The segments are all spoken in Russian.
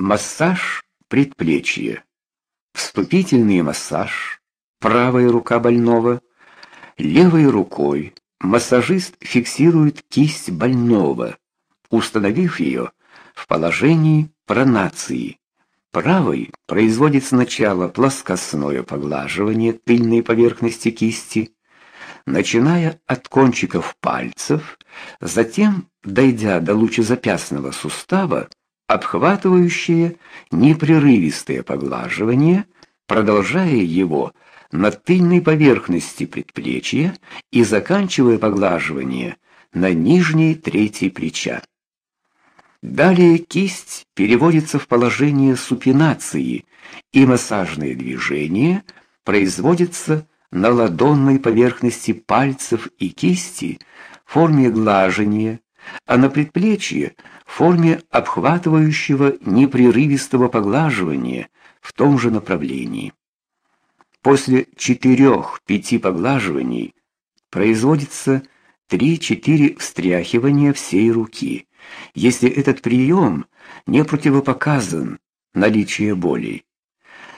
Массаж предплечья. Вступительный массаж. Правая рука больного. Левой рукой массажист фиксирует кисть больного, установив ее в положении пронации. Правой производит сначала плоскостное поглаживание тыльной поверхности кисти, начиная от кончиков пальцев, затем, дойдя до лучезапястного сустава, обхватывающее непрерывистое поглаживание, продолжая его на тыльной поверхности предплечья и заканчивая поглаживание на нижней трети плеча. Далее кисть переводится в положение супинации, и массажные движения производятся на ладонной поверхности пальцев и кисти в форме глажения, а на предплечье в форме обхватывающего непрерывистого поглаживания в том же направлении. После четырех-пяти поглаживаний производится три-четыре встряхивания всей руки если этот прием не противопоказан наличие боли.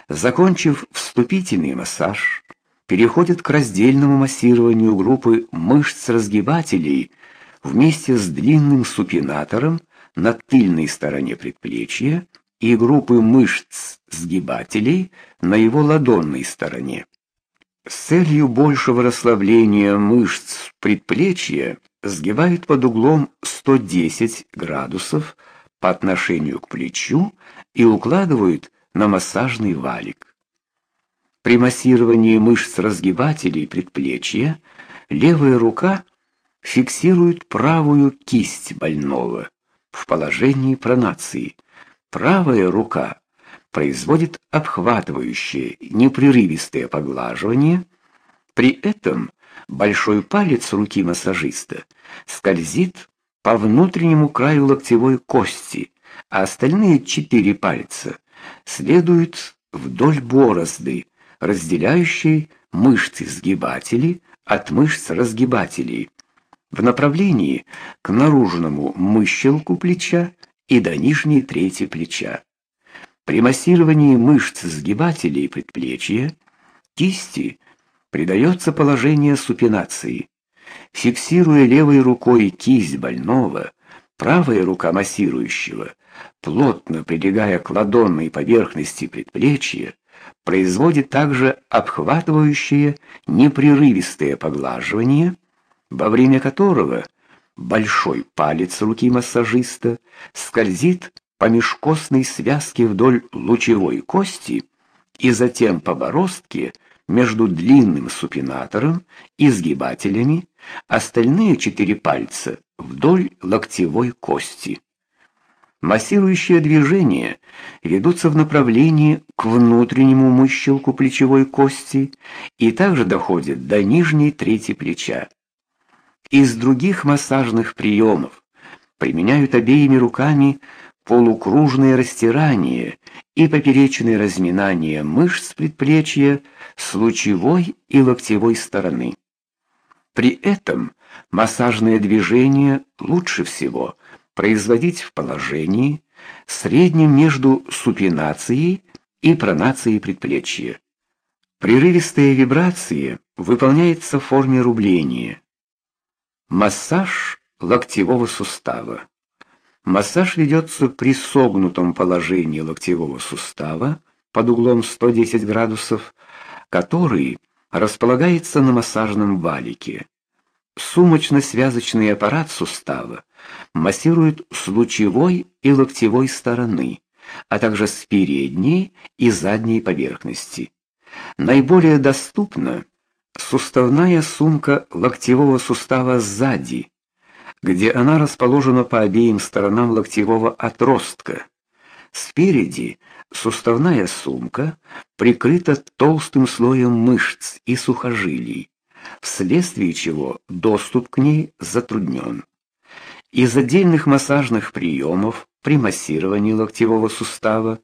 Закончив вступительный массаж, переходит к раздельному массированию группы мышц-разгибателей вместе с длинным супинатором на тыльной стороне предплечья и группы мышц-сгибателей на его ладонной стороне. С целью большего расслабления мышц предплечья сгибают под углом 110 градусов по отношению к плечу и укладывают на массажный валик. При массировании мышц разгибателей предплечья левая рука фиксирует правую кисть больного в положении пронации. Правая рука производит обхватывающее непрерывистое поглаживание, при этом большой палец руки массажиста скользит по внутреннему краю локтевой кости, а остальные четыре пальца следуют вдоль борозды, разделяющей мышцы сгибателей от мышц разгибателей, в направлении к наружному мыщелку плеча и до нижней трети плеча. При массировании мышц сгибателей предплечья кисти придается положение супинации. Фиксируя левой рукой кисть больного, правая рука массирующего, плотно прилегая к ладонной поверхности предплечья, производит также обхватывающее непрерывистое поглаживание, во время которого большой палец руки массажиста скользит по межкостной связке вдоль лучевой кости и затем по бороздке между длинным супинатором и сгибателями, остальные четыре пальца вдоль локтевой кости. Массирующие движения ведутся в направлении к внутреннему мыщелку плечевой кости и также доходят до нижней трети плеча. Из других массажных приемов применяют обеими руками полукружное растирание и поперечное разминание мышц предплечья с лучевой и локтевой стороны. При этом массажные движения лучше всего производить в положении среднем между супинацией и пронацией предплечья. Прерывистые вибрации выполняются в форме рубления. Массаж локтевого сустава. Массаж ведется при согнутом положении локтевого сустава под углом 110 градусов, который располагается на массажном валике. Сумочно-связочный аппарат сустава массирует с лучевой и локтевой стороны, а также с передней и задней поверхности. Наиболее доступна суставная сумка локтевого сустава сзади, где она расположена по обеим сторонам локтевого отростка. Спереди суставная сумка прикрыта толстым слоем мышц и сухожилий, вследствие чего доступ к ней затруднен. Из отдельных массажных приемов при массировании локтевого сустава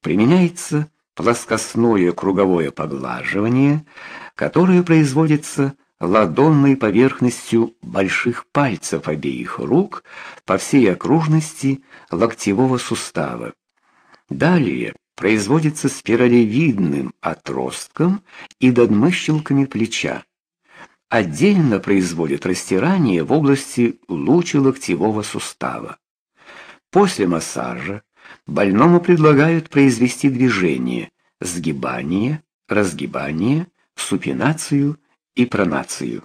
применяется плоскостное круговое поглаживание, которое производится ладонной поверхностью больших пальцев обеих рук по всей окружности локтевого сустава. Далее производится спиралевидным отростком и надмыщелками плеча. Отдельно производят растирание в области лучелоктевого сустава. После массажа больному предлагают произвести движение сгибание, разгибание, супинацию и пронацию.